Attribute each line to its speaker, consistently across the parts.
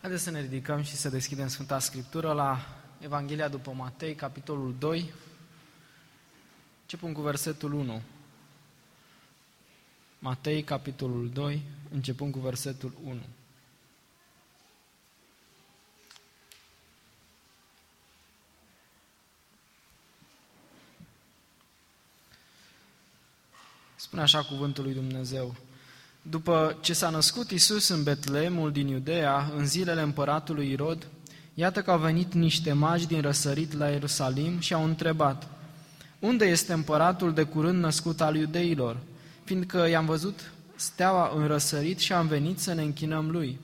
Speaker 1: Haideți să ne ridicăm și să deschidem Sfânta Scriptură la Evanghelia după Matei, capitolul 2, începând cu versetul 1. Matei, capitolul 2, începând cu versetul 1. Spune așa cuvântul lui Dumnezeu. După ce s-a născut Isus în Betleemul din Iudea, în zilele împăratului Irod, iată că au venit niște magi din răsărit la Ierusalim și au întrebat, Unde este împăratul de curând născut al iudeilor? Fiindcă i-am văzut steaua în răsărit și am venit să ne închinăm lui.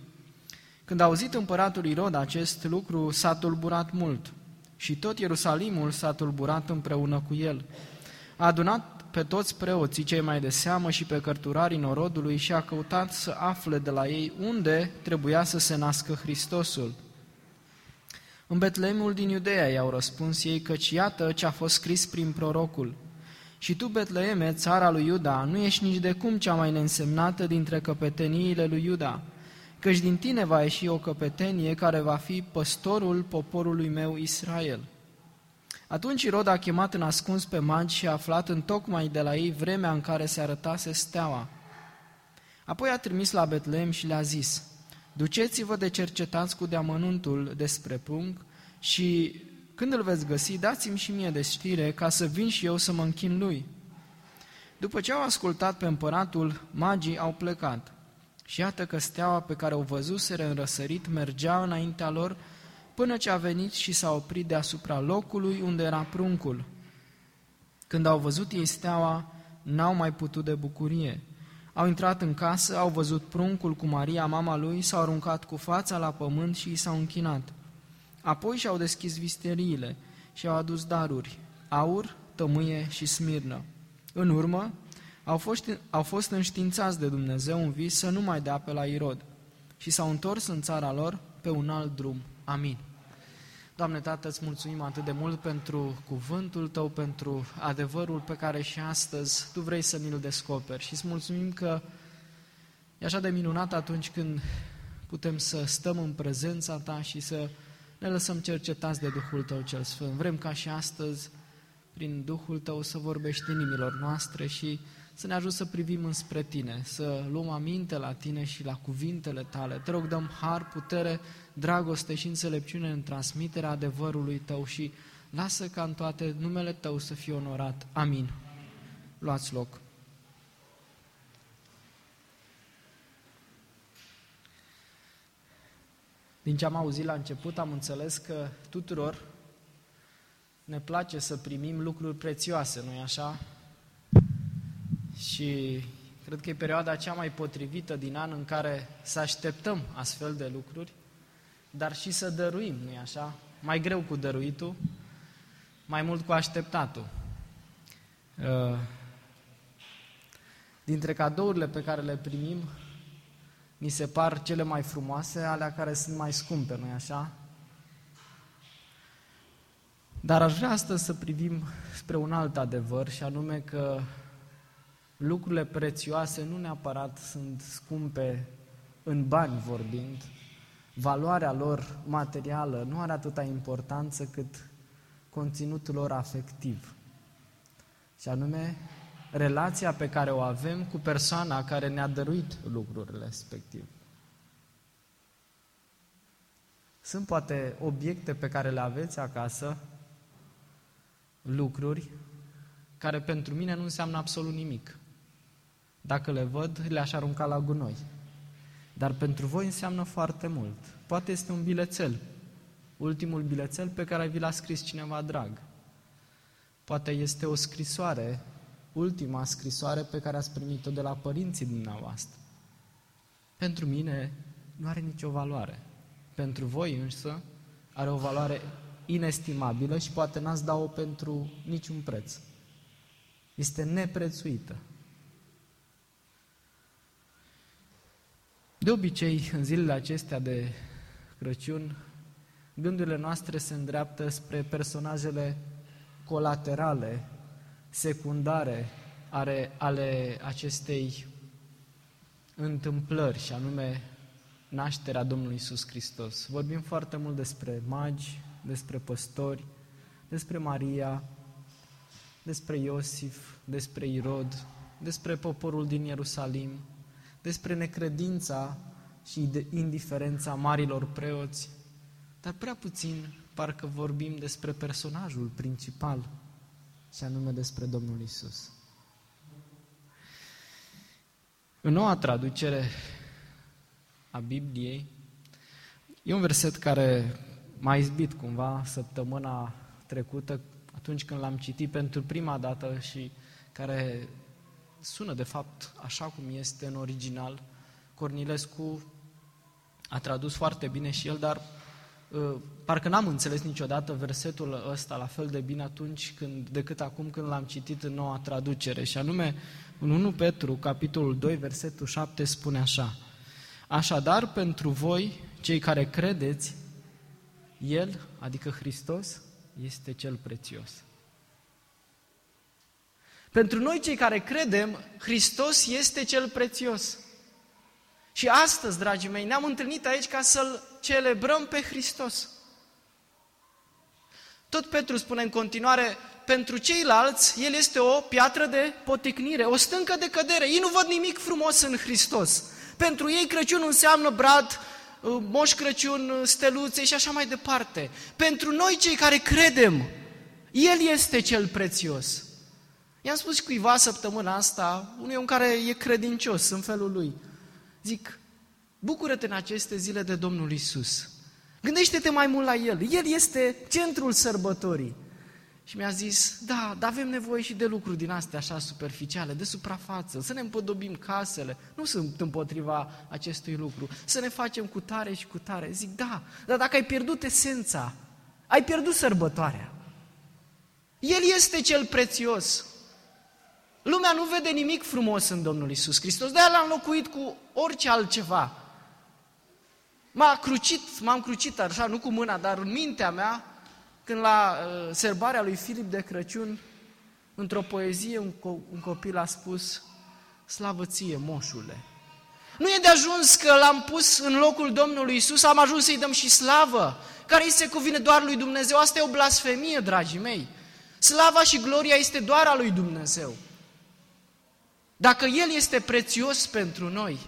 Speaker 1: Când a auzit împăratul Irod acest lucru, s-a tulburat mult și tot Ierusalimul s-a tulburat împreună cu el. A adunat pe toți preoții cei mai de seamă și pe cărturarii norodului și a căutat să afle de la ei unde trebuia să se nască Hristosul. În Betleemul din Iudeea i-au răspuns ei căci iată ce a fost scris prin prorocul. Și tu, Betleeme, țara lui Iuda, nu ești nici de cum cea mai neînsemnată dintre căpeteniile lui Iuda, căci din tine va ieși o căpetenie care va fi păstorul poporului meu Israel.” Atunci Irod a chemat în ascuns pe magi și a aflat în tocmai de la ei vremea în care se arătase steaua. Apoi a trimis la Betlehem și le-a zis, Duceți-vă de cercetați cu deamănuntul despre prunc și când îl veți găsi, dați-mi și mie de știre ca să vin și eu să mă închin lui. După ce au ascultat pe împăratul, magii au plecat. Și iată că steaua pe care o văzuseră în răsărit mergea înaintea lor până ce a venit și s-a oprit deasupra locului unde era pruncul. Când au văzut ei steaua, n-au mai putut de bucurie. Au intrat în casă, au văzut pruncul cu Maria, mama lui, s-au aruncat cu fața la pământ și i s-au închinat. Apoi și-au deschis visteriile și au adus daruri, aur, tămâie și smirnă. În urmă, au fost, au fost înștiințați de Dumnezeu în vis să nu mai dea pe la Irod și s-au întors în țara lor pe un alt drum. Amin. Doamne Tată, îți mulțumim atât de mult pentru cuvântul Tău, pentru adevărul pe care și astăzi Tu vrei să ni-l descoperi și îți mulțumim că e așa de minunat atunci când putem să stăm în prezența Ta și să ne lăsăm cercetați de Duhul Tău cel Sfânt. Vrem ca și astăzi, prin Duhul Tău, să vorbești inimilor noastre și să ne ajut să privim înspre Tine, să luăm aminte la Tine și la cuvintele Tale. Te rog, dăm har, putere, dragoste și înțelepciune în transmiterea adevărului Tău și lasă ca în toate numele Tău să fie onorat. Amin. Luați loc. Din ce am auzit la început, am înțeles că tuturor ne place să primim lucruri prețioase, nu-i așa? Și cred că e perioada cea mai potrivită din an în care să așteptăm astfel de lucruri, dar și să dăruim, nu-i așa? Mai greu cu dăruitul, mai mult cu așteptatul. Uh, dintre cadourile pe care le primim, mi se par cele mai frumoase, alea care sunt mai scumpe, nu-i așa? Dar aș vrea astăzi să privim spre un alt adevăr și anume că lucrurile prețioase nu neapărat sunt scumpe în bani vorbind, valoarea lor materială nu are atâta importanță cât conținutul lor afectiv. Și anume, relația pe care o avem cu persoana care ne-a dăruit lucrurile respectiv. Sunt poate obiecte pe care le aveți acasă, lucruri care pentru mine nu înseamnă absolut nimic. Dacă le văd, le-aș arunca la gunoi. Dar pentru voi înseamnă foarte mult. Poate este un bilețel, ultimul bilețel pe care vi l-a scris cineva drag. Poate este o scrisoare, ultima scrisoare pe care ați primit-o de la părinții dumneavoastră. Pentru mine nu are nicio valoare. Pentru voi însă are o valoare inestimabilă și poate n-ați da-o pentru niciun preț. Este neprețuită. De obicei, în zilele acestea de Crăciun, gândurile noastre se îndreaptă spre personajele colaterale, secundare ale, ale acestei întâmplări, și anume nașterea Domnului Isus Hristos. Vorbim foarte mult despre magi, despre păstori, despre Maria, despre Iosif, despre Irod, despre poporul din Ierusalim, despre necredința și indiferența marilor preoți, dar prea puțin parcă vorbim despre personajul principal, și anume despre Domnul Isus. În noua traducere a Bibliei, e un verset care m-a izbit cumva săptămâna trecută, atunci când l-am citit pentru prima dată și care sună de fapt așa cum este în original. Cornilescu a tradus foarte bine și el, dar uh, parcă n-am înțeles niciodată versetul ăsta la fel de bine atunci când, decât acum când l-am citit în noua traducere. Și anume, în 1 Petru, capitolul 2, versetul 7, spune așa. Așadar, pentru voi, cei care credeți, El, adică Hristos, este cel prețios. Pentru noi cei care credem, Hristos este cel prețios. Și astăzi, dragii mei, ne-am întâlnit aici ca să-L celebrăm pe Hristos. Tot Petru spune în continuare, pentru ceilalți, El este o piatră de poticnire, o stâncă de cădere. Ei nu văd nimic frumos în Hristos. Pentru ei Crăciun înseamnă brad, uh, moș Crăciun, uh, steluțe și așa mai departe. Pentru noi cei care credem, El este cel prețios. I-am spus cuiva săptămâna asta, unui om care e credincios în felul lui. Zic, bucură-te în aceste zile de Domnul Isus. Gândește-te mai mult la El. El este centrul sărbătorii. Și mi-a zis, da, dar avem nevoie și de lucruri din astea așa superficiale, de suprafață, să ne împodobim casele. Nu sunt împotriva acestui lucru. Să ne facem cu tare și cu tare. Zic, da, dar dacă ai pierdut esența, ai pierdut sărbătoarea. El este cel prețios. Lumea nu vede nimic frumos în Domnul Isus Hristos, de-aia l-a înlocuit cu orice altceva. M-a crucit, m-am crucit așa, nu cu mâna, dar în mintea mea, când la uh, serbarea lui Filip de Crăciun, într-o poezie, un, co- un copil a spus, slavă ție, moșule. Nu e de ajuns că l-am pus în locul Domnului Isus, am ajuns să-i dăm și slavă, care îi se cuvine doar lui Dumnezeu. Asta e o blasfemie, dragii mei. Slava și gloria este doar a lui Dumnezeu. Dacă El este prețios pentru noi,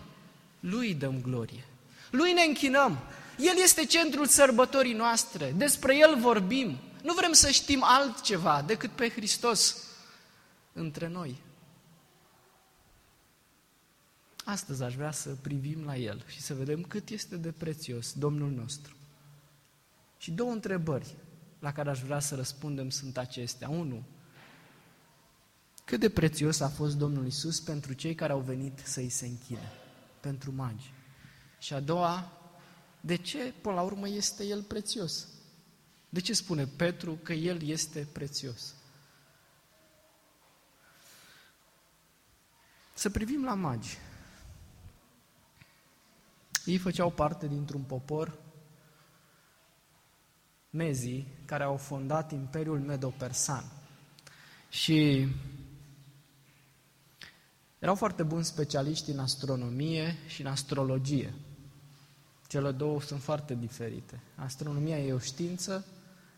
Speaker 1: Lui dăm glorie. Lui ne închinăm. El este centrul sărbătorii noastre. Despre El vorbim. Nu vrem să știm altceva decât pe Hristos între noi. Astăzi aș vrea să privim la El și să vedem cât este de prețios Domnul nostru. Și două întrebări la care aș vrea să răspundem sunt acestea. Unu, cât de prețios a fost Domnul Isus pentru cei care au venit să-i se închine, pentru magi. Și a doua, de ce, până la urmă, este El prețios? De ce spune Petru că El este prețios? Să privim la magi. Ei făceau parte dintr-un popor, mezii, care au fondat Imperiul Medo-Persan. Și erau foarte buni specialiști în astronomie și în astrologie. Cele două sunt foarte diferite. Astronomia e o știință,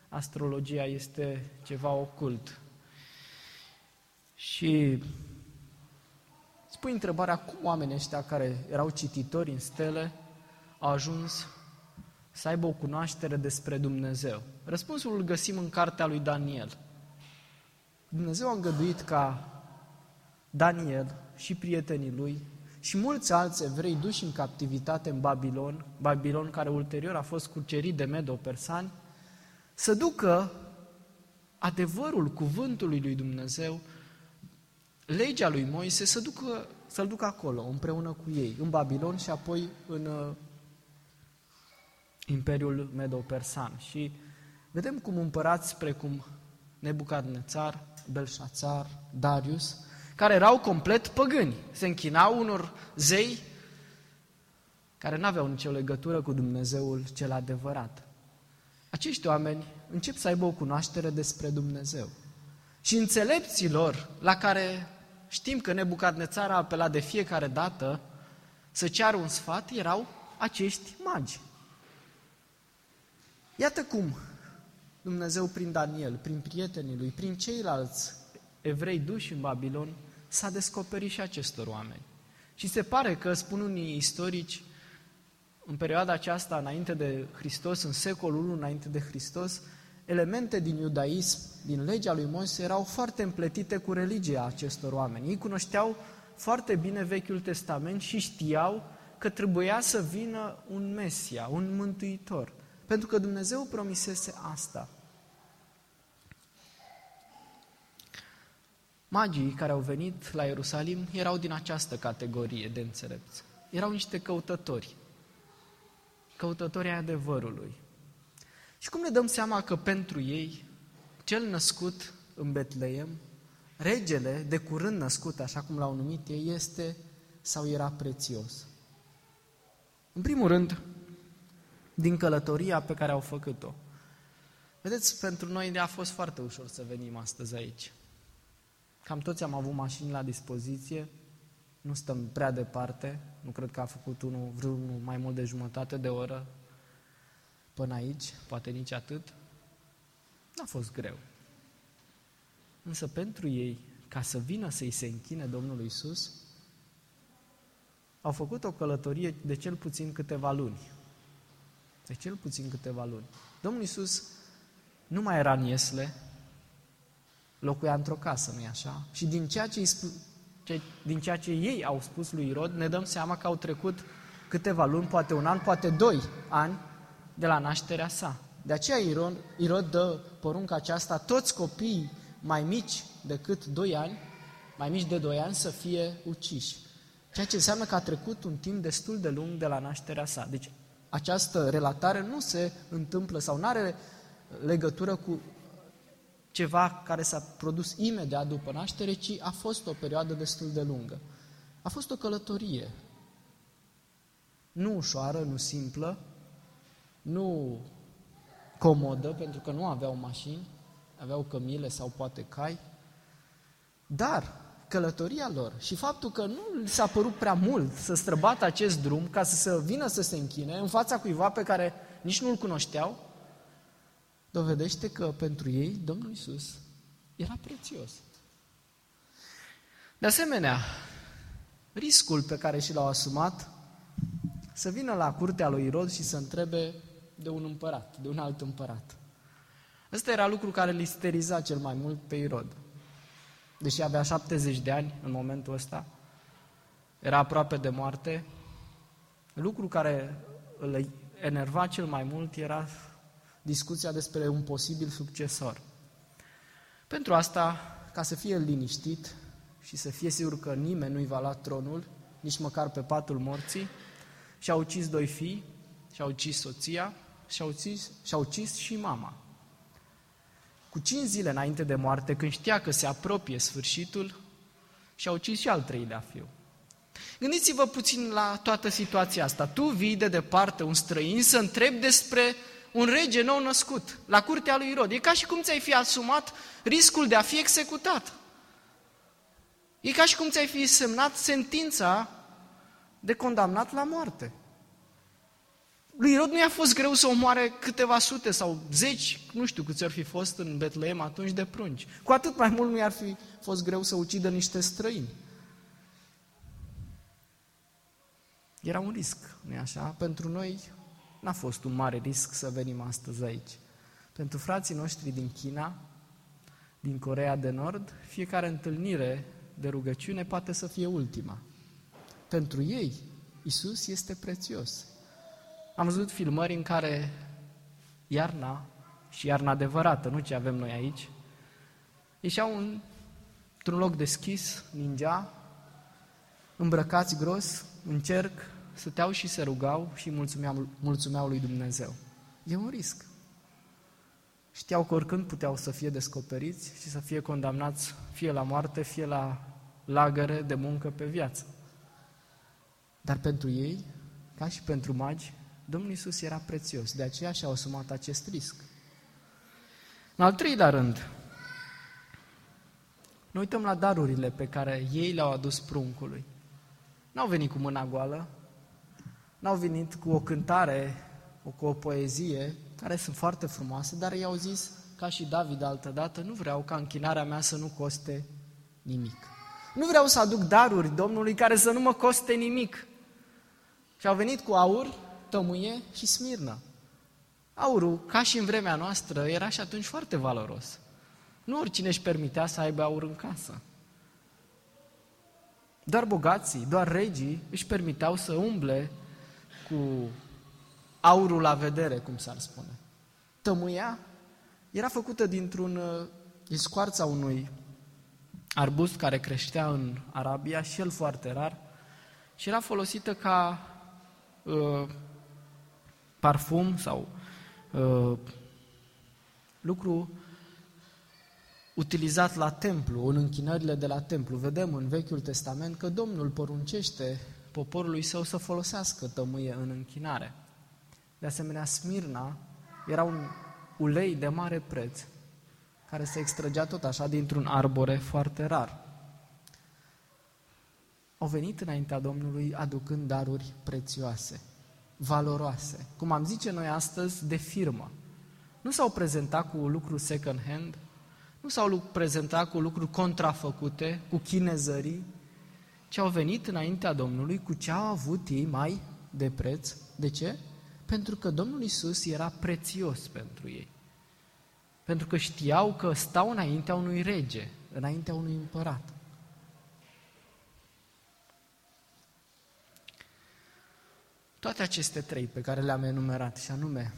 Speaker 1: astrologia este ceva ocult. Și spui întrebarea cum oamenii ăștia care erau cititori în stele au ajuns să aibă o cunoaștere despre Dumnezeu. Răspunsul îl găsim în cartea lui Daniel. Dumnezeu a îngăduit ca Daniel și prietenii lui și mulți alți evrei duși în captivitate în Babilon, Babilon care ulterior a fost cucerit de medo-persani, să ducă adevărul cuvântului lui Dumnezeu, legea lui Moise, să ducă, să-l ducă acolo, împreună cu ei, în Babilon și apoi în uh, Imperiul Medo-Persan. Și vedem cum împărați precum Nebucadnețar, Belșațar, Darius, care erau complet păgâni. Se închinau unor zei care nu aveau nicio legătură cu Dumnezeul cel adevărat. Acești oameni încep să aibă o cunoaștere despre Dumnezeu. Și înțelepților, la care știm că Nebucadnețar a apelat de fiecare dată să ceară un sfat, erau acești magi. Iată cum Dumnezeu prin Daniel, prin prietenii lui, prin ceilalți evrei duși în Babilon, s-a descoperit și acestor oameni. Și se pare că, spun unii istorici, în perioada aceasta, înainte de Hristos, în secolul 1 înainte de Hristos, elemente din iudaism, din legea lui Moise, erau foarte împletite cu religia acestor oameni. Ei cunoșteau foarte bine Vechiul Testament și știau că trebuia să vină un Mesia, un Mântuitor. Pentru că Dumnezeu promisese asta. Magii care au venit la Ierusalim erau din această categorie de înțelepți. Erau niște căutători, căutătorii adevărului. Și cum ne dăm seama că pentru ei, cel născut în Betleem, regele de curând născut, așa cum l-au numit ei, este sau era prețios? În primul rând, din călătoria pe care au făcut-o. Vedeți, pentru noi a fost foarte ușor să venim astăzi aici. Cam toți am avut mașini la dispoziție, nu stăm prea departe, nu cred că a făcut unul vreunul mai mult de jumătate de oră până aici, poate nici atât. N-a fost greu. Însă pentru ei, ca să vină să-i se închine Domnului Isus, au făcut o călătorie de cel puțin câteva luni. De cel puțin câteva luni. Domnul Isus nu mai era în Iesle, locuia într-o casă, nu-i așa? Și din ceea ce, ce, din ceea ce ei au spus lui Irod, ne dăm seama că au trecut câteva luni, poate un an, poate doi ani de la nașterea sa. De aceea Irod, Irod dă porunca aceasta, toți copiii mai mici decât 2 ani, mai mici de 2 ani, să fie uciși. Ceea ce înseamnă că a trecut un timp destul de lung de la nașterea sa. Deci această relatare nu se întâmplă sau nu are legătură cu ceva care s-a produs imediat după naștere, ci a fost o perioadă destul de lungă. A fost o călătorie. Nu ușoară, nu simplă, nu comodă, pentru că nu aveau mașini, aveau cămile sau poate cai, dar călătoria lor și faptul că nu li s-a părut prea mult să străbată acest drum ca să se vină să se închine în fața cuiva pe care nici nu-l cunoșteau, dovedește că pentru ei Domnul Isus era prețios. De asemenea, riscul pe care și l-au asumat să vină la curtea lui Irod și să întrebe de un împărat, de un alt împărat. Ăsta era lucru care îl isteriza cel mai mult pe Irod. Deși avea 70 de ani în momentul ăsta, era aproape de moarte, lucru care îl enerva cel mai mult era discuția despre un posibil succesor. Pentru asta, ca să fie liniștit și să fie sigur că nimeni nu-i va lua tronul, nici măcar pe patul morții, și-a ucis doi fii, și-a ucis soția, și-a ucis, și-a ucis și mama. Cu cinci zile înainte de moarte, când știa că se apropie sfârșitul, și-a ucis și al treilea fiu. Gândiți-vă puțin la toată situația asta. Tu vii de departe un străin să întrebi despre un rege nou născut, la curtea lui Irod. E ca și cum ți-ai fi asumat riscul de a fi executat. E ca și cum ți-ai fi semnat sentința de condamnat la moarte. Lui Irod nu i-a fost greu să omoare câteva sute sau zeci, nu știu câți ar fi fost în Betleem atunci de prunci. Cu atât mai mult nu i-ar fi fost greu să ucidă niște străini. Era un risc, nu așa? Pentru noi n-a fost un mare risc să venim astăzi aici. Pentru frații noștri din China, din Corea de Nord, fiecare întâlnire de rugăciune poate să fie ultima. Pentru ei, Isus este prețios. Am văzut filmări în care iarna, și iarna adevărată, nu ce avem noi aici, ieșeau un, într-un loc deschis, ningea, îmbrăcați gros, în cerc, stăteau și se rugau și mulțumeau, mulțumeau lui Dumnezeu. E un risc. Știau că oricând puteau să fie descoperiți și să fie condamnați fie la moarte, fie la lagăre de muncă pe viață. Dar pentru ei, ca și pentru magi, Domnul Isus era prețios, de aceea și-a asumat acest risc. În al treilea rând, noi uităm la darurile pe care ei le-au adus pruncului. N-au venit cu mâna goală, n-au venit cu o cântare, cu o poezie, care sunt foarte frumoase, dar i-au zis, ca și David altădată, nu vreau ca închinarea mea să nu coste nimic. Nu vreau să aduc daruri Domnului care să nu mă coste nimic. Și au venit cu aur, tămâie și smirnă. Aurul, ca și în vremea noastră, era și atunci foarte valoros. Nu oricine își permitea să aibă aur în casă. Doar bogații, doar regii își permiteau să umble cu aurul la vedere, cum s-ar spune. Tămâia era făcută dintr-un, uh, din scoarța unui arbust care creștea în Arabia și el foarte rar și era folosită ca uh, parfum sau uh, lucru utilizat la templu, în închinările de la templu. Vedem în Vechiul Testament că Domnul poruncește poporului său să folosească tămâie în închinare. De asemenea, Smirna era un ulei de mare preț, care se extrăgea tot așa dintr-un arbore foarte rar. Au venit înaintea Domnului aducând daruri prețioase, valoroase, cum am zice noi astăzi, de firmă. Nu s-au prezentat cu lucruri second hand, nu s-au prezentat cu lucruri contrafăcute, cu chinezării, ci au venit înaintea Domnului cu ce au avut ei mai de preț. De ce? Pentru că Domnul Isus era prețios pentru ei. Pentru că știau că stau înaintea unui rege, înaintea unui împărat. Toate aceste trei pe care le-am enumerat, și anume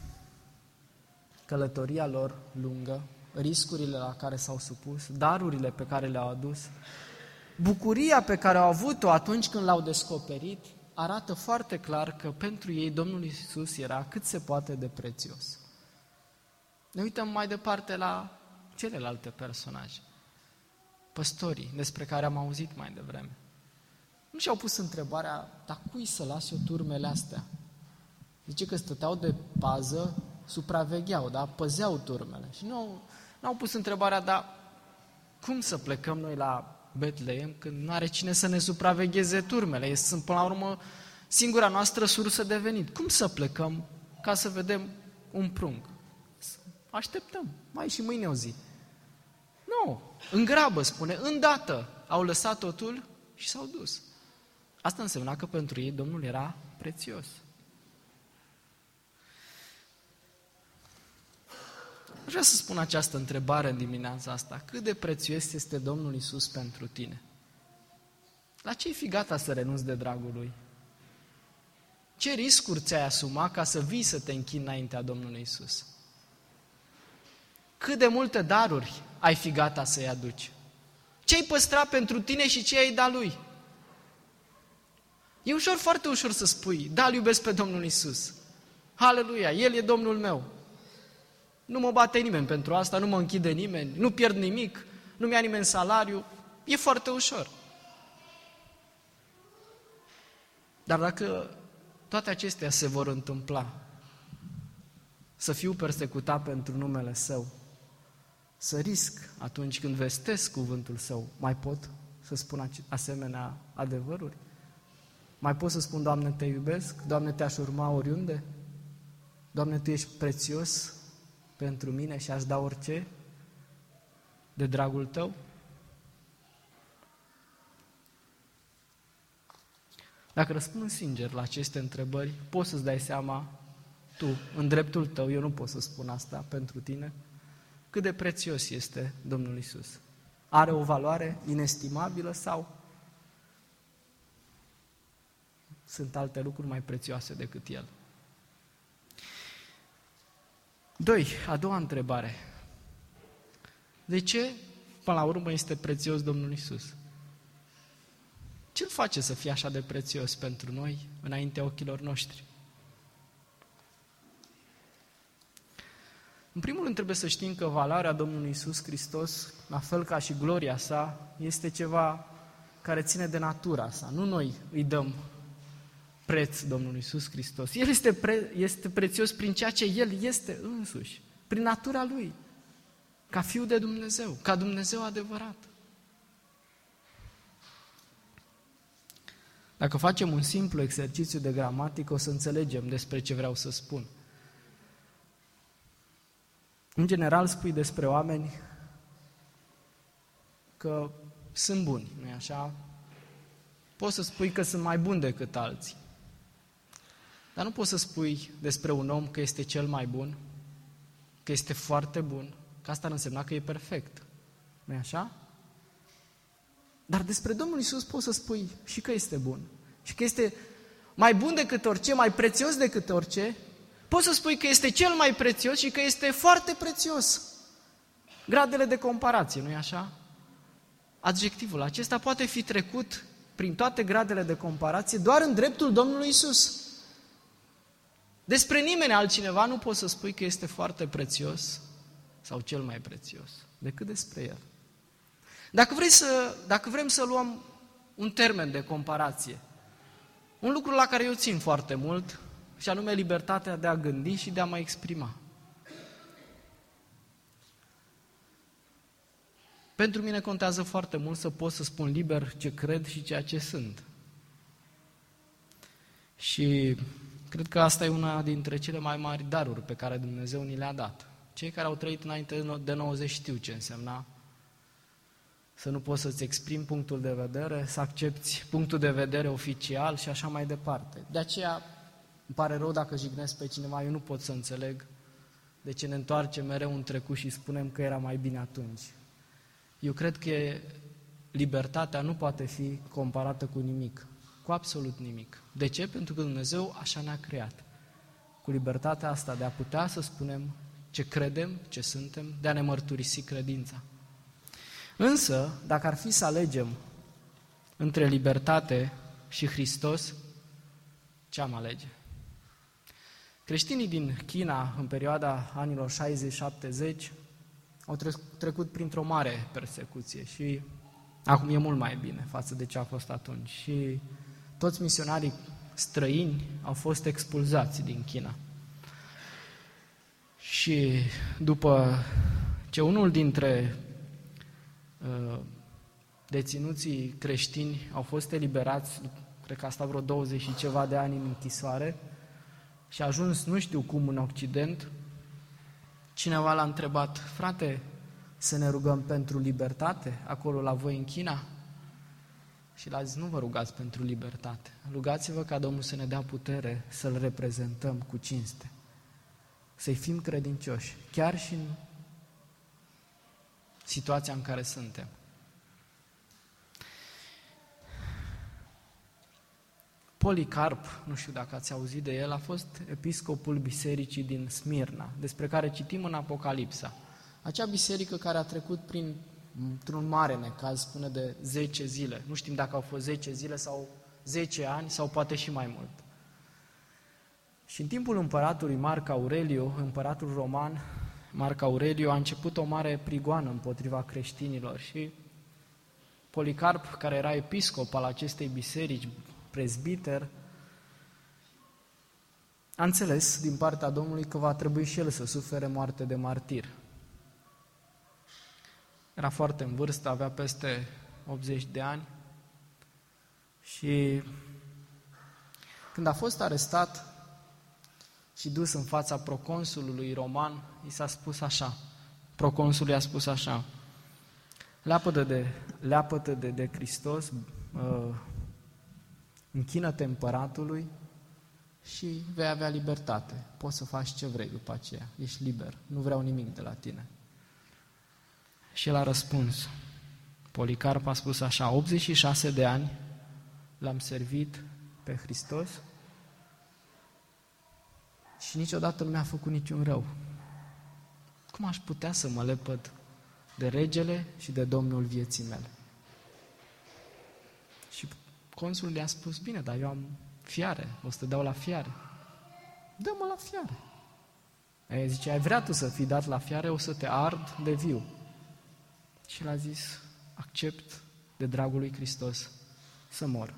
Speaker 1: călătoria lor lungă, riscurile la care s-au supus, darurile pe care le-au adus, bucuria pe care au avut-o atunci când l-au descoperit, arată foarte clar că pentru ei Domnul Isus era cât se poate de prețios. Ne uităm mai departe la celelalte personaje, păstorii despre care am auzit mai devreme. Nu și-au pus întrebarea, dar cui să las eu turmele astea? Zice că stăteau de pază, supravegheau, da? păzeau turmele. Și nu au, au pus întrebarea, dar cum să plecăm noi la Betleem când nu are cine să ne supravegheze turmele? Sunt, până la urmă, singura noastră sursă de venit. Cum să plecăm ca să vedem un prunc? Așteptăm, mai și mâine o zi. Nu, în grabă, spune, îndată au lăsat totul și s-au dus. Asta însemna că pentru ei Domnul era prețios. Aș vrea să spun această întrebare în dimineața asta. Cât de prețios este Domnul Isus pentru tine? La ce ai fi gata să renunți de dragul Lui? Ce riscuri ți-ai asumat ca să vii să te închini înaintea Domnului Isus? Cât de multe daruri ai fi gata să-i aduci? Ce ai păstra pentru tine și ce ai da Lui? E ușor, foarte ușor să spui, da, iubesc pe Domnul Isus. Haleluia, El e Domnul meu. Nu mă bate nimeni pentru asta, nu mă închide nimeni, nu pierd nimic, nu mi-a nimeni salariu. E foarte ușor. Dar dacă toate acestea se vor întâmpla, să fiu persecutat pentru numele Său, să risc atunci când vestesc cuvântul Său, mai pot să spun asemenea adevăruri? Mai pot să spun, Doamne, te iubesc? Doamne, te-aș urma oriunde? Doamne, Tu ești prețios pentru mine și aș da orice de dragul tău? Dacă răspund sincer la aceste întrebări, poți să-ți dai seama tu, în dreptul tău, eu nu pot să spun asta pentru tine, cât de prețios este Domnul Isus. Are o valoare inestimabilă sau sunt alte lucruri mai prețioase decât El? Doi, a doua întrebare. De ce, până la urmă, este prețios Domnul Isus? Ce îl face să fie așa de prețios pentru noi înaintea ochilor noștri? În primul rând trebuie să știm că valoarea Domnului Isus Hristos, la fel ca și gloria sa, este ceva care ține de natura sa. Nu noi îi dăm preț Domnului Iisus Hristos. El este, pre, este prețios prin ceea ce El este însuși, prin natura Lui, ca Fiul de Dumnezeu, ca Dumnezeu adevărat. Dacă facem un simplu exercițiu de gramatică, o să înțelegem despre ce vreau să spun. În general spui despre oameni că sunt buni, nu așa? Poți să spui că sunt mai buni decât alții. Dar nu poți să spui despre un om că este cel mai bun, că este foarte bun, că asta ar însemna că e perfect. nu așa? Dar despre Domnul Isus poți să spui și că este bun. Și că este mai bun decât orice, mai prețios decât orice. Poți să spui că este cel mai prețios și că este foarte prețios. Gradele de comparație, nu-i așa? Adjectivul acesta poate fi trecut prin toate gradele de comparație doar în dreptul Domnului Isus. Despre nimeni altcineva nu poți să spui că este foarte prețios sau cel mai prețios decât despre el. Dacă, vrei să, dacă vrem să luăm un termen de comparație, un lucru la care eu țin foarte mult, și anume libertatea de a gândi și de a mă exprima. Pentru mine contează foarte mult să pot să spun liber ce cred și ceea ce sunt. Și cred că asta e una dintre cele mai mari daruri pe care Dumnezeu ni le-a dat. Cei care au trăit înainte de 90 știu ce însemna să nu poți să-ți exprimi punctul de vedere, să accepti punctul de vedere oficial și așa mai departe. De aceea îmi pare rău dacă jignesc pe cineva, eu nu pot să înțeleg de ce ne întoarcem mereu în trecut și spunem că era mai bine atunci. Eu cred că libertatea nu poate fi comparată cu nimic, cu absolut nimic. De ce? Pentru că Dumnezeu așa ne-a creat. Cu libertatea asta de a putea să spunem ce credem, ce suntem, de a ne mărturisi credința. Însă, dacă ar fi să alegem între libertate și Hristos, ce am alege? Creștinii din China, în perioada anilor 60-70, au trecut printr-o mare persecuție și acum e mult mai bine față de ce a fost atunci. Și toți misionarii străini au fost expulzați din China. Și după ce unul dintre uh, deținuții creștini au fost eliberați, cred că asta vreo 20 și ceva de ani în închisoare, și a ajuns nu știu cum în Occident, cineva l-a întrebat, frate, să ne rugăm pentru libertate acolo la voi în China? Și l-a zis, nu vă rugați pentru libertate, rugați-vă ca Domnul să ne dea putere să-L reprezentăm cu cinste, să-i fim credincioși, chiar și în situația în care suntem. Policarp, nu știu dacă ați auzit de el, a fost episcopul bisericii din Smirna, despre care citim în Apocalipsa. Acea biserică care a trecut prin într-un mare necaz, spune de 10 zile. Nu știm dacă au fost 10 zile sau 10 ani sau poate și mai mult. Și în timpul împăratului Marc Aureliu, împăratul roman, Marc Aureliu, a început o mare prigoană împotriva creștinilor și Policarp, care era episcop al acestei biserici, prezbiter, a înțeles din partea Domnului că va trebui și el să sufere moarte de martir. Era foarte în vârstă, avea peste 80 de ani și când a fost arestat și dus în fața proconsulului roman, i s-a spus așa, proconsul i-a spus așa, leapătă de, leapătă de, de Hristos, uh, închină-te împăratului și vei avea libertate. Poți să faci ce vrei după aceea. Ești liber. Nu vreau nimic de la tine. Și el a răspuns. Policarp a spus așa, 86 de ani l-am servit pe Hristos și niciodată nu mi-a făcut niciun rău. Cum aș putea să mă lepăd de regele și de Domnul vieții mele? Și consul le-a spus, bine, dar eu am fiare, o să te dau la fiare. Dă-mă la fiare. E, zice, ai vrea tu să fii dat la fiare, o să te ard de viu. Și l-a zis, accept de dragul lui Hristos să mor.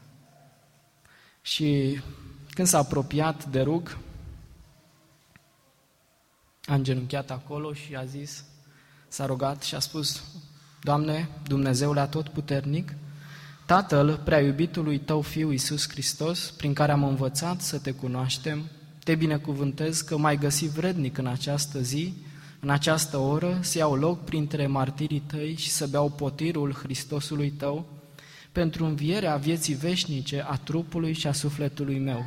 Speaker 1: Și când s-a apropiat de rug, a îngenunchiat acolo și a zis, s-a rugat și a spus, Doamne, Dumnezeule atotputernic, Tatăl, prea iubitului tău Fiu Iisus Hristos, prin care am învățat să te cunoaștem, te binecuvântez că mai găsi vrednic în această zi, în această oră, să iau loc printre martirii tăi și să beau potirul Hristosului tău, pentru învierea vieții veșnice a trupului și a sufletului meu,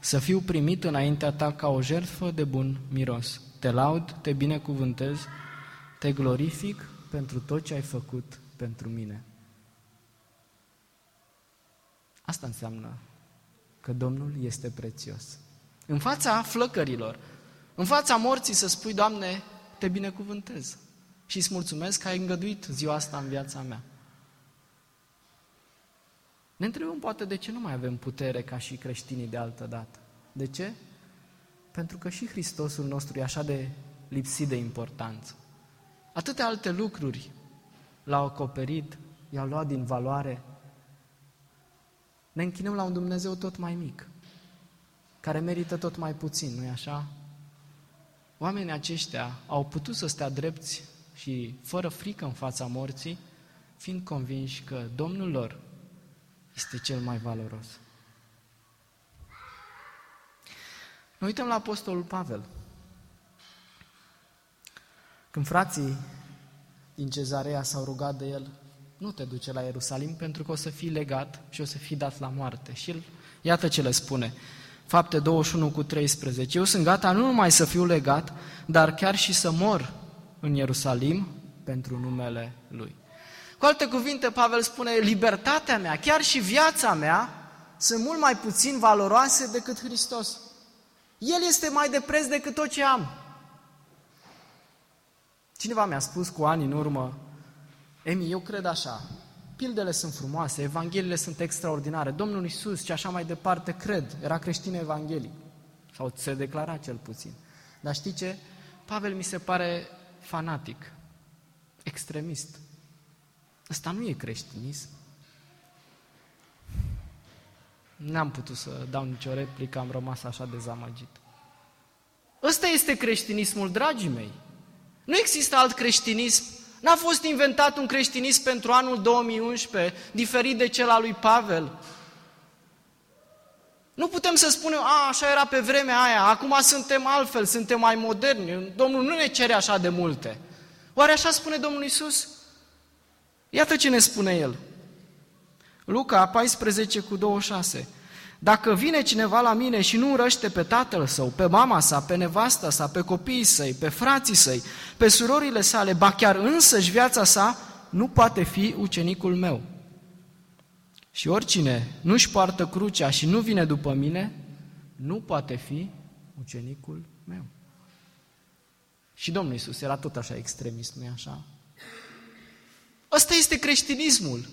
Speaker 1: să fiu primit înaintea ta ca o jertfă de bun miros. Te laud, te binecuvântez, te glorific pentru tot ce ai făcut pentru mine. Asta înseamnă că Domnul este prețios. În fața flăcărilor, în fața morții să spui, Doamne, te binecuvântez și îți mulțumesc că ai îngăduit ziua asta în viața mea. Ne întrebăm poate de ce nu mai avem putere ca și creștinii de altă dată. De ce? Pentru că și Hristosul nostru e așa de lipsit de importanță. Atâtea alte lucruri l-au acoperit, i-au luat din valoare. Ne închinăm la un Dumnezeu tot mai mic, care merită tot mai puțin, nu-i așa? Oamenii aceștia au putut să stea drepți și fără frică în fața morții, fiind convinși că Domnul lor este cel mai valoros. Ne uităm la Apostolul Pavel. Când frații din cezarea s-au rugat de el, nu te duce la Ierusalim pentru că o să fii legat și o să fii dat la moarte. Și el, iată ce le spune, fapte 21 cu 13, eu sunt gata nu numai să fiu legat, dar chiar și să mor în Ierusalim pentru numele Lui. Cu alte cuvinte, Pavel spune, libertatea mea, chiar și viața mea, sunt mult mai puțin valoroase decât Hristos. El este mai de preț decât tot ce am. Cineva mi-a spus cu ani în urmă, Emi, eu cred așa, pildele sunt frumoase, evangheliile sunt extraordinare, Domnul Isus și așa mai departe, cred, era creștin evanghelic, sau se declara cel puțin. Dar știi ce? Pavel mi se pare fanatic, extremist. Ăsta nu e creștinism. N-am putut să dau nicio replică, am rămas așa dezamăgit. Ăsta este creștinismul, dragii mei. Nu există alt creștinism. N-a fost inventat un creștinism pentru anul 2011, diferit de cel al lui Pavel. Nu putem să spunem, a, așa era pe vremea aia, acum suntem altfel, suntem mai moderni, Domnul nu ne cere așa de multe. Oare așa spune Domnul Isus? Iată ce ne spune El. Luca 14 cu 26. Dacă vine cineva la mine și nu urăște pe tatăl său, pe mama sa, pe nevasta sa, pe copiii săi, pe frații săi, pe surorile sale, ba chiar însăși viața sa, nu poate fi ucenicul meu. Și oricine nu-și poartă crucea și nu vine după mine, nu poate fi ucenicul meu. Și Domnul Iisus era tot așa extremist, nu-i așa? Ăsta este creștinismul.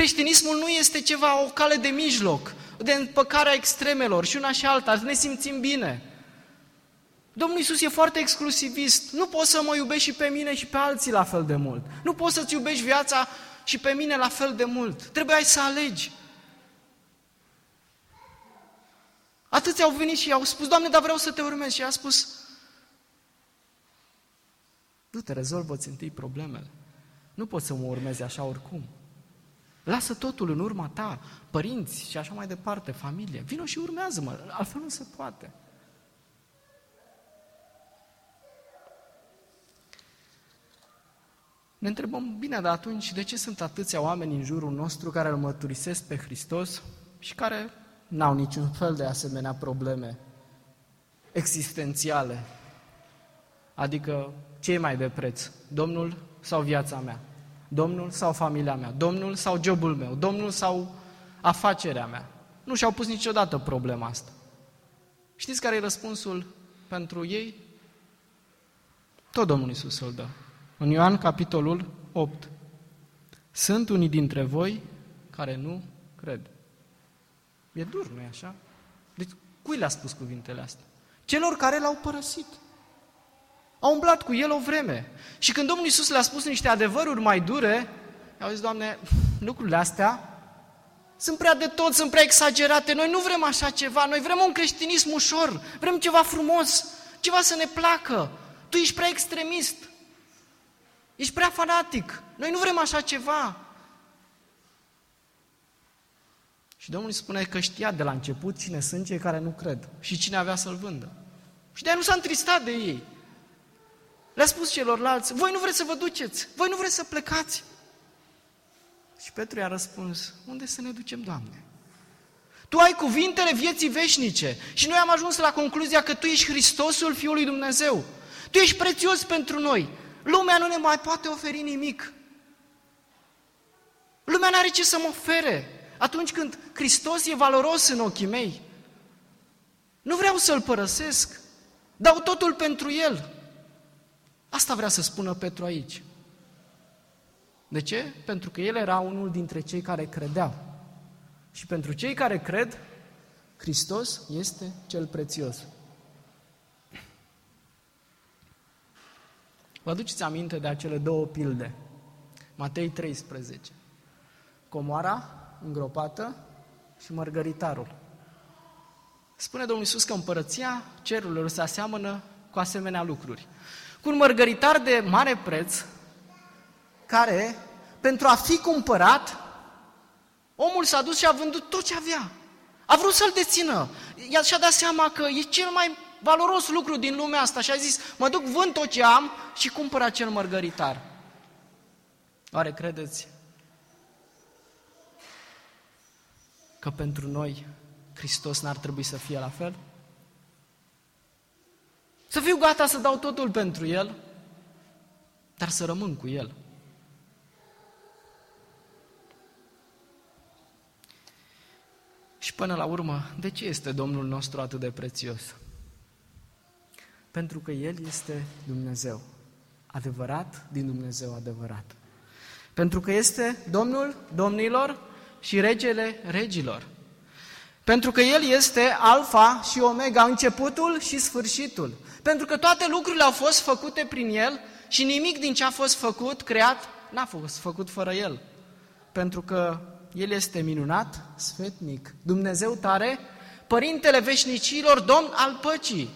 Speaker 1: Creștinismul nu este ceva, o cale de mijloc, de împăcarea extremelor și una și alta, să ne simțim bine. Domnul Iisus e foarte exclusivist. Nu poți să mă iubești și pe mine și pe alții la fel de mult. Nu poți să-ți iubești viața și pe mine la fel de mult. Trebuie ai să alegi. Atâți au venit și au spus, Doamne, dar vreau să te urmez. Și a spus, du-te, rezolvă-ți întâi problemele. Nu poți să mă urmezi așa oricum. Lasă totul în urma ta, părinți și așa mai departe, familie. Vino și urmează-mă, altfel nu se poate. Ne întrebăm, bine, dar atunci de ce sunt atâția oameni în jurul nostru care îl mărturisesc pe Hristos și care n-au niciun fel de asemenea probleme existențiale? Adică, ce e mai de preț? Domnul sau viața mea? Domnul sau familia mea? Domnul sau jobul meu? Domnul sau afacerea mea? Nu și-au pus niciodată problema asta. Știți care e răspunsul pentru ei? Tot Domnul Iisus îl dă. În Ioan, capitolul 8. Sunt unii dintre voi care nu cred. E dur, nu-i așa? Deci, cui le-a spus cuvintele astea? Celor care l-au părăsit. Au umblat cu el o vreme. Și când Domnul Iisus le-a spus niște adevăruri mai dure, au zis, Doamne, lucrurile astea sunt prea de tot, sunt prea exagerate. Noi nu vrem așa ceva, noi vrem un creștinism ușor, vrem ceva frumos, ceva să ne placă. Tu ești prea extremist, ești prea fanatic. Noi nu vrem așa ceva. Și Domnul îi spune că știa de la început cine sunt cei care nu cred și cine avea să-l vândă. Și de nu s-a întristat de ei. Le-a spus celorlalți, voi nu vreți să vă duceți, voi nu vreți să plecați. Și Petru i-a răspuns, unde să ne ducem, Doamne? Tu ai cuvintele vieții veșnice și noi am ajuns la concluzia că Tu ești Hristosul Fiului Dumnezeu. Tu ești prețios pentru noi. Lumea nu ne mai poate oferi nimic. Lumea nu are ce să mă ofere atunci când Hristos e valoros în ochii mei. Nu vreau să-L părăsesc. Dau totul pentru El. Asta vrea să spună Petru aici. De ce? Pentru că el era unul dintre cei care credeau. Și pentru cei care cred, Hristos este cel prețios. Vă aduceți aminte de acele două pilde? Matei 13. Comoara îngropată și mărgăritarul. Spune Domnul Iisus că împărăția cerurilor se aseamănă cu asemenea lucruri. Cu un mărgăritar de mare preț, care, pentru a fi cumpărat, omul s-a dus și a vândut tot ce avea. A vrut să-l dețină. El și-a dat seama că e cel mai valoros lucru din lumea asta și a zis, mă duc, vând tot ce am și cumpăr acel mărgăritar. Oare credeți că pentru noi Hristos n-ar trebui să fie la fel? Să fiu gata să dau totul pentru El, dar să rămân cu El. Și până la urmă, de ce este Domnul nostru atât de prețios? Pentru că El este Dumnezeu, adevărat din Dumnezeu adevărat. Pentru că este Domnul domnilor și regele regilor. Pentru că El este alfa și omega, începutul și sfârșitul. Pentru că toate lucrurile au fost făcute prin El și nimic din ce a fost făcut, creat, n-a fost făcut fără El. Pentru că El este minunat, sfetnic, Dumnezeu tare, Părintele veșnicilor, Domn al păcii.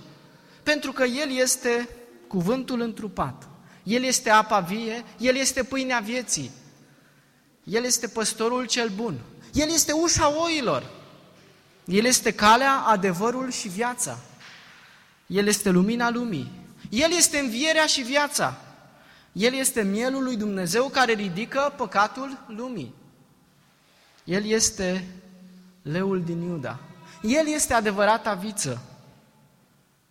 Speaker 1: Pentru că El este cuvântul întrupat. El este apa vie, El este pâinea vieții. El este păstorul cel bun. El este ușa oilor. El este calea, adevărul și viața. El este lumina lumii. El este învierea și viața. El este mielul lui Dumnezeu care ridică păcatul lumii. El este leul din Iuda. El este adevărata viță.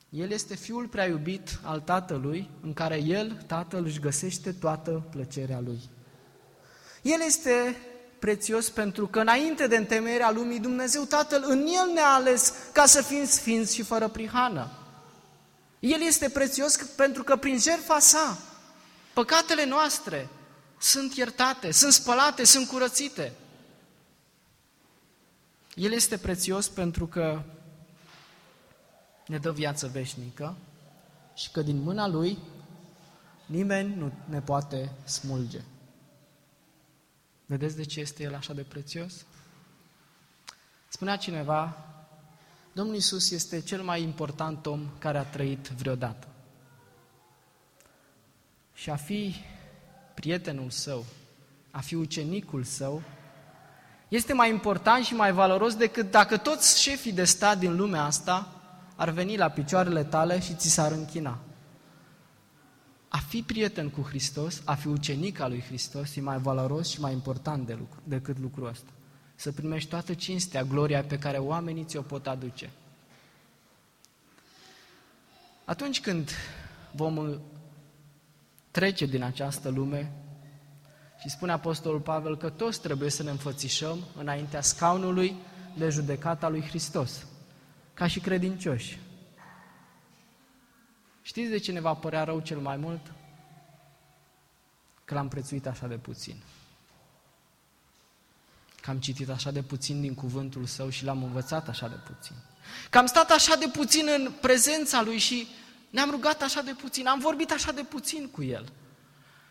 Speaker 1: El este fiul prea iubit al Tatălui, în care El, Tatăl, își găsește toată plăcerea Lui. El este prețios pentru că înainte de întemeierea lumii, Dumnezeu Tatăl în El ne-a ales ca să fim sfinți și fără prihană. El este prețios pentru că prin jertfa sa, păcatele noastre sunt iertate, sunt spălate, sunt curățite. El este prețios pentru că ne dă viață veșnică și că din mâna Lui nimeni nu ne poate smulge. Vedeți de ce este El așa de prețios? Spunea cineva, Domnul Isus este cel mai important om care a trăit vreodată. Și a fi prietenul său, a fi ucenicul său, este mai important și mai valoros decât dacă toți șefii de stat din lumea asta ar veni la picioarele tale și ți s-ar închina. A fi prieten cu Hristos, a fi ucenic al lui Hristos, e mai valoros și mai important de lucru, decât lucrul ăsta. Să primești toată cinstea, gloria pe care oamenii ți-o pot aduce. Atunci când vom trece din această lume, și spune Apostolul Pavel că toți trebuie să ne înfățișăm înaintea scaunului de judecata lui Hristos, ca și credincioși. Știți de ce ne va părea rău cel mai mult? Că l-am prețuit așa de puțin. Că am citit așa de puțin din cuvântul său și l-am învățat așa de puțin. Că am stat așa de puțin în prezența lui și ne-am rugat așa de puțin, am vorbit așa de puțin cu el.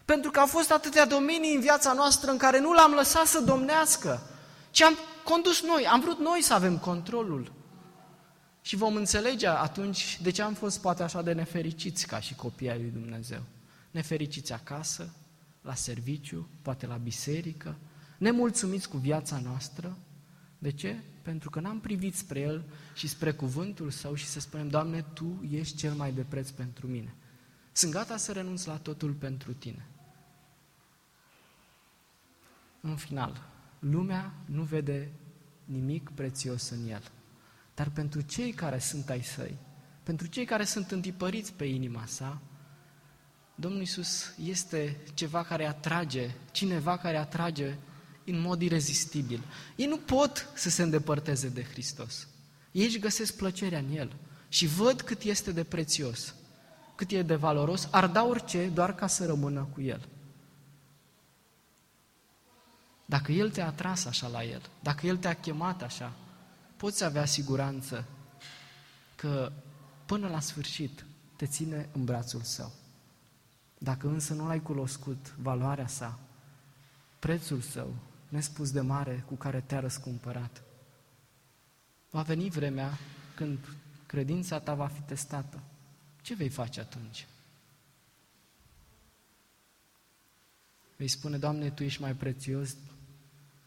Speaker 1: Pentru că au fost atâtea domenii în viața noastră în care nu l-am lăsat să domnească, ci am condus noi, am vrut noi să avem controlul. Și vom înțelege atunci de ce am fost poate așa de nefericiți ca și copii ai lui Dumnezeu. Nefericiți acasă, la serviciu, poate la biserică, nemulțumiți cu viața noastră, De ce? Pentru că n-am privit spre El și spre cuvântul Său și să spunem, Doamne, Tu ești cel mai de preț pentru mine. Sunt gata să renunț la totul pentru Tine. În final, lumea nu vede nimic prețios în El. Dar pentru cei care sunt ai săi, pentru cei care sunt întipăriți pe inima sa, Domnul Iisus este ceva care atrage, cineva care atrage în mod irezistibil. Ei nu pot să se îndepărteze de Hristos. Ei își găsesc plăcerea în El și văd cât este de prețios, cât e de valoros, ar da orice doar ca să rămână cu El. Dacă El te-a atras așa la El, dacă El te-a chemat așa, poți avea siguranță că până la sfârșit te ține în brațul Său. Dacă însă nu l-ai cunoscut valoarea sa, prețul său, nespus de mare cu care te-a răscumpărat, va veni vremea când credința ta va fi testată. Ce vei face atunci? Vei spune, Doamne, Tu ești mai prețios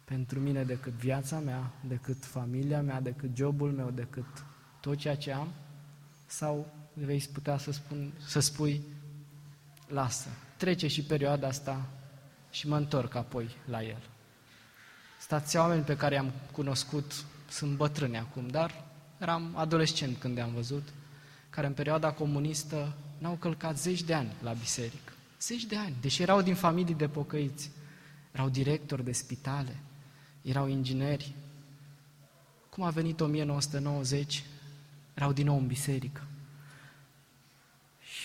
Speaker 1: pentru mine decât viața mea, decât familia mea, decât jobul meu, decât tot ceea ce am? Sau vei putea să, spun, să spui, lasă, trece și perioada asta și mă întorc apoi la el. Stați oameni pe care i-am cunoscut, sunt bătrâni acum, dar eram adolescent când i-am văzut, care în perioada comunistă n-au călcat zeci de ani la biserică. Zeci de ani, deși erau din familii de pocăiți, erau directori de spitale, erau ingineri. Cum a venit 1990, erau din nou în biserică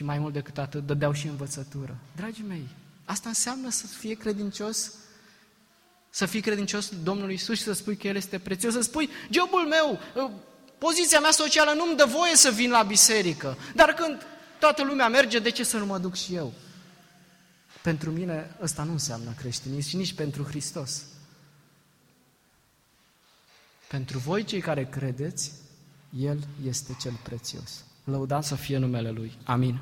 Speaker 1: și mai mult decât atât, dădeau și învățătură. Dragii mei, asta înseamnă să fie credincios, să fii credincios Domnului Isus și să spui că El este prețios, să spui, jobul meu, ă, poziția mea socială nu-mi dă voie să vin la biserică, dar când toată lumea merge, de ce să nu mă duc și eu? Pentru mine ăsta nu înseamnă creștinism și nici pentru Hristos. Pentru voi cei care credeți, El este cel prețios. Lăudat să fie numele Lui. Amin.